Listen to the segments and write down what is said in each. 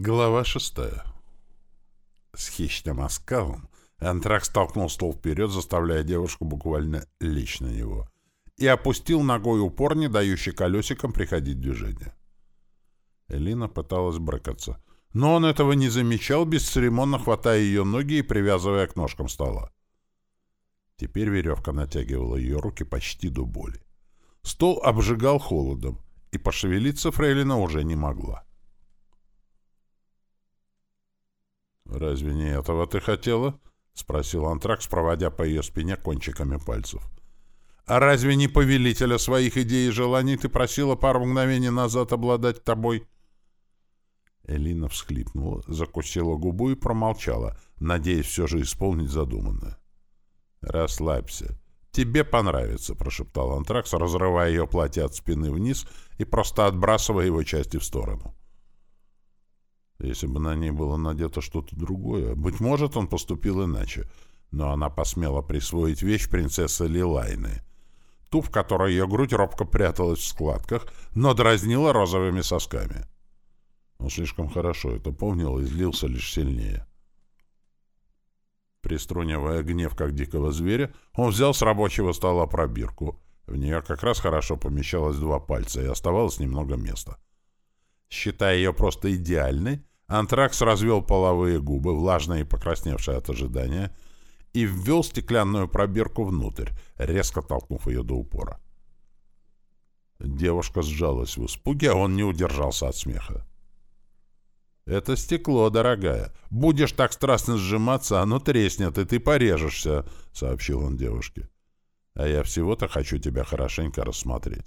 Глава шестая. С хищным оскалом Антракс толкнул стол вперед, заставляя девушку буквально лечь на него, и опустил ногой упор, не дающий колесикам приходить в движение. Элина пыталась брыкаться, но он этого не замечал, бесцеремонно хватая ее ноги и привязывая к ножкам стола. Теперь веревка натягивала ее руки почти до боли. Стол обжигал холодом, и пошевелиться Фрейлина уже не могла. «Разве не этого ты хотела?» — спросил Антракс, проводя по ее спине кончиками пальцев. «А разве не повелителя своих идей и желаний ты просила пару мгновений назад обладать тобой?» Элина всхлипнула, закусила губу и промолчала, надеясь все же исполнить задуманное. «Расслабься. Тебе понравится», — прошептал Антракс, разрывая ее платье от спины вниз и просто отбрасывая его части в сторону. Если бы на ней было надето что-то другое, быть может, он поступил иначе. Но она посмела присвоить вещь принцессы Лилайны. Ту, в которой ее грудь робко пряталась в складках, но дразнила розовыми сосками. Он слишком хорошо это помнил и злился лишь сильнее. Приструнивая гнев, как дикого зверя, он взял с рабочего стола пробирку. В нее как раз хорошо помещалось два пальца, и оставалось немного места. Считая ее просто идеальной, Антракс развел половые губы, влажные и покрасневшие от ожидания, и ввел стеклянную пробирку внутрь, резко толкнув ее до упора. Девушка сжалась в испуге, а он не удержался от смеха. «Это стекло, дорогая. Будешь так страстно сжиматься, оно треснет, и ты порежешься», — сообщил он девушке. «А я всего-то хочу тебя хорошенько рассмотреть».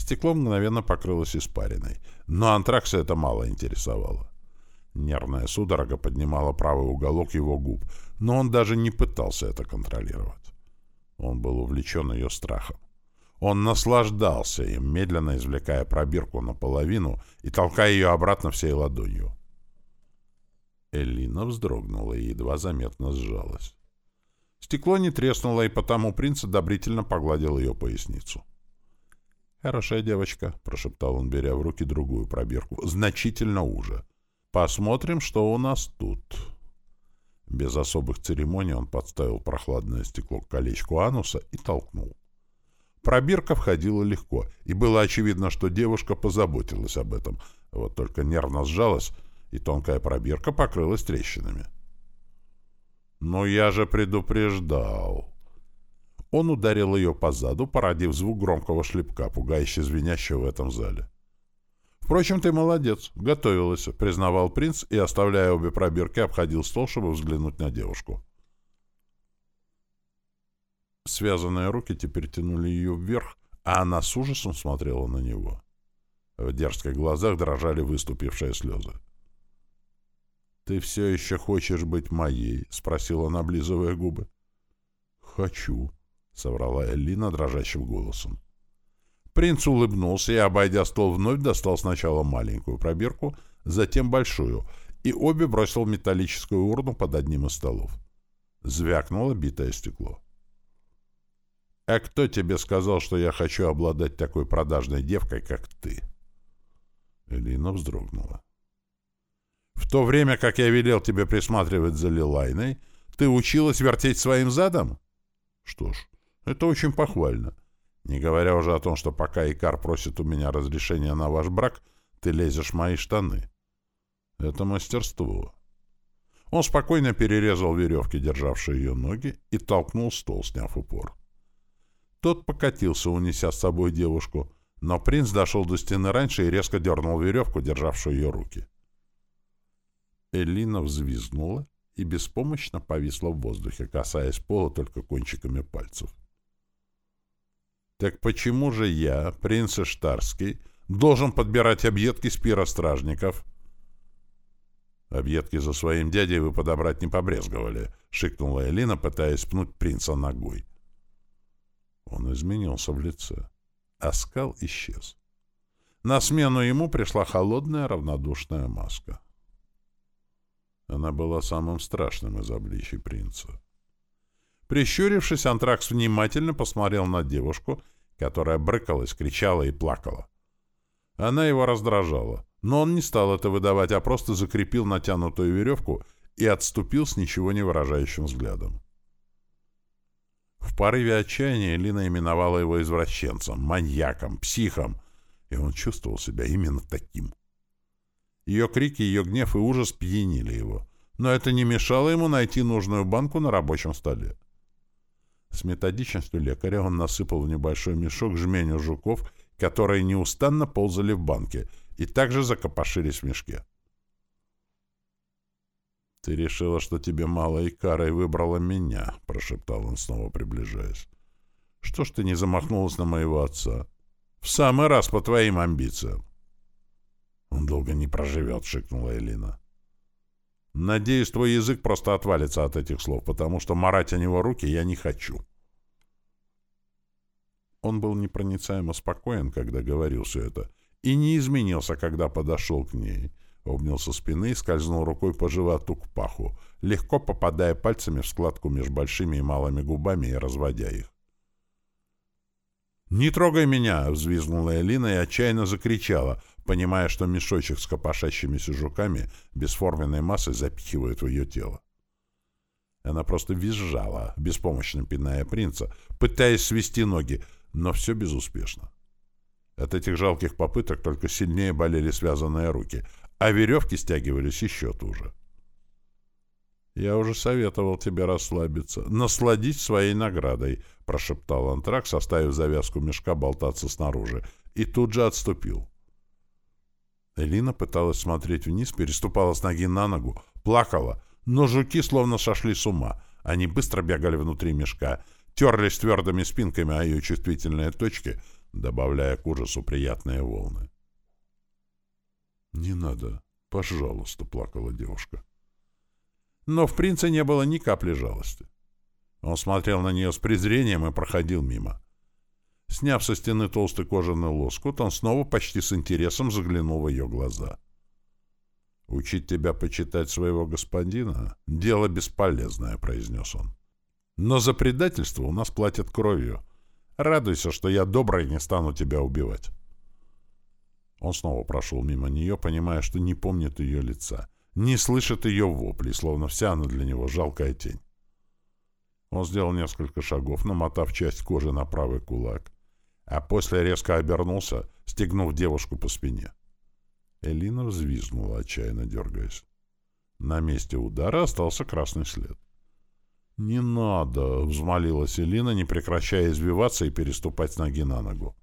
Стекло мгновенно покрылось испариной, но антракса это мало интересовало. Нервная судорога поднимала правый уголок его губ, но он даже не пытался это контролировать. Он был увлечен ее страхом. Он наслаждался им, медленно извлекая пробирку наполовину и толкая ее обратно всей ладонью. Элина вздрогнула и едва заметно сжалась. Стекло не треснуло, и потому принц одобрительно погладил ее поясницу. «Хорошая девочка», — прошептал он, беря в руки другую пробирку, значительно уже. «Посмотрим, что у нас тут». Без особых церемоний он подставил прохладное стекло к колечку ануса и толкнул. Пробирка входила легко, и было очевидно, что девушка позаботилась об этом, вот только нервно сжалась, и тонкая пробирка покрылась трещинами. «Но я же предупреждал!» Он ударил ее по заду, породив звук громкого шлепка, пугающе звенящего в этом зале. «Впрочем, ты молодец, готовилась», — признавал принц и, оставляя обе пробирки, обходил стол, чтобы взглянуть на девушку. Связанные руки теперь тянули ее вверх, а она с ужасом смотрела на него. В дерзких глазах дрожали выступившие слезы. «Ты все еще хочешь быть моей?» — спросила, наблизывая губы. «Хочу», — соврала Эллина дрожащим голосом. Принц улыбнулся и, обойдя стол, вновь достал сначала маленькую пробирку, затем большую, и обе бросил в металлическую урну под одним из столов. Звякнуло битое стекло. «А кто тебе сказал, что я хочу обладать такой продажной девкой, как ты?» Элина вздрогнула. «В то время, как я велел тебе присматривать за Лилайной, ты училась вертеть своим задом?» «Что ж, это очень похвально. Не говоря уже о том, что пока Икар просит у меня разрешения на ваш брак, ты лезешь в мои штаны. Это мастерство. Он спокойно перерезал веревки, державшие ее ноги, и толкнул стол, сняв упор. Тот покатился, унеся с собой девушку, но принц дошел до стены раньше и резко дернул веревку, державшую ее руки. Элина взвизгнула и беспомощно повисла в воздухе, касаясь пола только кончиками пальцев. Так почему же я, принц Штарский, должен подбирать объедки с пира стражников? Объедки за своим дядей вы подобрать не побрезговали, шикнула Элина, пытаясь пнуть принца ногой. Он изменился в лице. Оскал исчез. На смену ему пришла холодная равнодушная маска. Она была самым страшным из обличий принца. Прищурившись, Антракс внимательно посмотрел на девушку, которая брыкалась, кричала и плакала. Она его раздражала, Но он не стал это выдавать, а просто закрепил натянутую веревку и отступил с ничего не выражающим взглядом. В порыве отчаяния Лина именовала его извращенцем, маньяком, психом, и он чувствовал себя именно таким. Ее крики, ее гнев и ужас пьянили его, но это не мешало ему найти нужную банку на рабочем столе. С методичностью лекаря он насыпал в небольшой мешок жменю жуков, которые неустанно ползали в банке и также закопошились в мешке. «Ты решила, что тебе мало икара и выбрала меня», — прошептал он, снова приближаясь. «Что ж ты не замахнулась на моего отца? В самый раз по твоим амбициям». «Он долго не проживет», — шикнула Элина. «Надеюсь, твой язык просто отвалится от этих слов, потому что марать о него руки я не хочу». Он был непроницаемо спокоен, когда говорил все это, и не изменился, когда подошел к ней, обнял со спины и скользнул рукой по животу к паху, легко попадая пальцами в складку между большими и малыми губами и разводя их. «Не трогай меня!» — взвизгнула Элина и отчаянно закричала, понимая, что мешочек с копошащимися жуками бесформенной массой запихивает в ее тело. Она просто визжала, беспомощно пиная принца, пытаясь свести ноги, но все безуспешно. От этих жалких попыток только сильнее болели связанные руки, а веревки стягивались еще туже. «Я уже советовал тебе расслабиться, насладить своей наградой», — прошептал Антракс, оставив завязку мешка болтаться снаружи, и тут же отступил. Элина пыталась смотреть вниз, переступала с ноги на ногу, плакала, но жуки словно сошли с ума. Они быстро бегали внутри мешка, терлись твердыми спинками о ее чувствительные точки, добавляя к ужасу приятные волны. «Не надо, пожалуйста», — плакала девушка. Но в принце не было ни капли жалости. Он смотрел на нее с презрением и проходил мимо. Сняв со стены толстый кожаный лоскут, он снова почти с интересом заглянул в ее глаза. «Учить тебя почитать своего господина — дело бесполезное», — произнес он. «Но за предательство у нас платят кровью. Радуйся, что я добрый не стану тебя убивать». Он снова прошел мимо нее, понимая, что не помнит ее лица, не слышит ее вопли, словно вся она для него жалкая тень. Он сделал несколько шагов, намотав часть кожи на правый кулак, а после резко обернулся, стегнув девушку по спине. Элина взвизгнула, отчаянно дергаясь. На месте удара остался красный след. «Не надо!» — взмолилась Элина, не прекращая извиваться и переступать с ноги на ногу.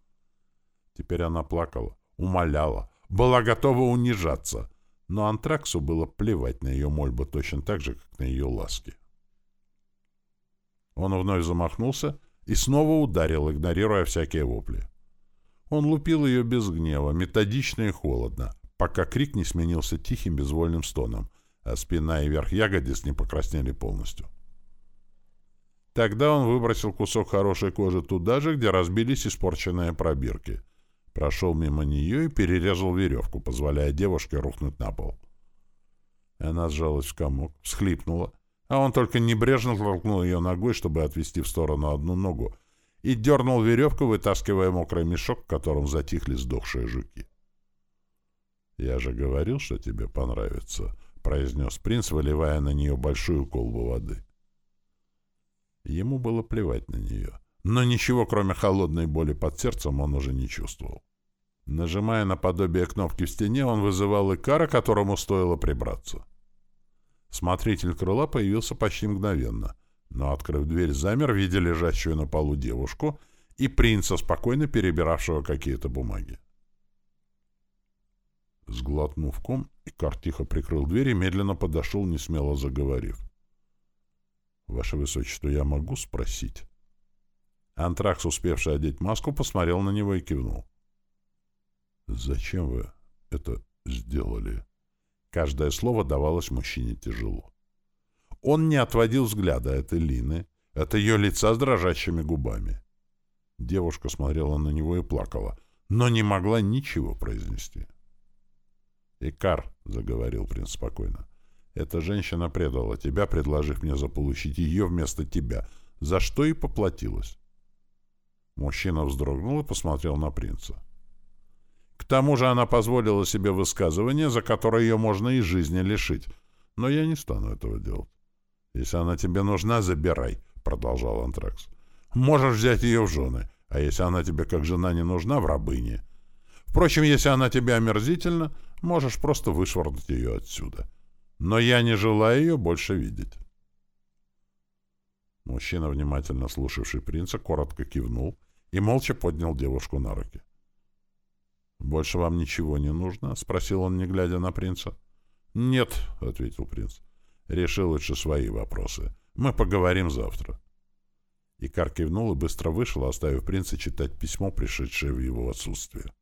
Теперь она плакала, умоляла, была готова унижаться, но Антраксу было плевать на ее мольбу точно так же, как на ее ласки. Он вновь замахнулся и снова ударил, игнорируя всякие вопли. Он лупил ее без гнева, методично и холодно, пока крик не сменился тихим безвольным стоном, а спина и верх ягодиц не покраснели полностью. Тогда он выбросил кусок хорошей кожи туда же, где разбились испорченные пробирки — прошел мимо нее и перерезал веревку, позволяя девушке рухнуть на пол. Она сжалась в комок, всхлипнула, а он только небрежно толкнул ее ногой, чтобы отвести в сторону одну ногу, и дернул веревку, вытаскивая мокрый мешок, в котором затихли сдохшие жуки. «Я же говорил, что тебе понравится», — произнес принц, выливая на нее большую колбу воды. Ему было плевать на нее, но ничего, кроме холодной боли под сердцем, он уже не чувствовал. Нажимая на подобие кнопки в стене, он вызывал Икара, которому стоило прибраться. Смотритель крыла появился почти мгновенно, но, открыв дверь, замер, видя лежащую на полу девушку и принца, спокойно перебиравшего какие-то бумаги. Сглотнув ком, Икар тихо прикрыл дверь и медленно подошел, не смело заговорив. — Ваше Высочество, я могу спросить? Антракс, успевший одеть маску, посмотрел на него и кивнул. — «Зачем вы это сделали?» Каждое слово давалось мужчине тяжело. Он не отводил взгляда от Элины, от ее лица с дрожащими губами. Девушка смотрела на него и плакала, но не могла ничего произнести. «Икар», — заговорил принц спокойно, — «эта женщина предала тебя, предложив мне заполучить ее вместо тебя, за что и поплатилась». Мужчина вздрогнул и посмотрел на принца. К тому же она позволила себе высказывание, за которое ее можно и жизни лишить. Но я не стану этого делать. «Если она тебе нужна, забирай», — продолжал Антракс. «Можешь взять ее в жены, а если она тебе как жена не нужна, в рабыне. Впрочем, если она тебе омерзительна, можешь просто вышвырнуть ее отсюда. Но я не желаю ее больше видеть». Мужчина, внимательно слушавший принца, коротко кивнул и молча поднял девушку на руки. «Больше вам ничего не нужно?» — спросил он, не глядя на принца. «Нет», — ответил принц. «Реши лучше свои вопросы. Мы поговорим завтра». Икар кивнул и быстро вышел, оставив принца читать письмо, пришедшее в его отсутствие.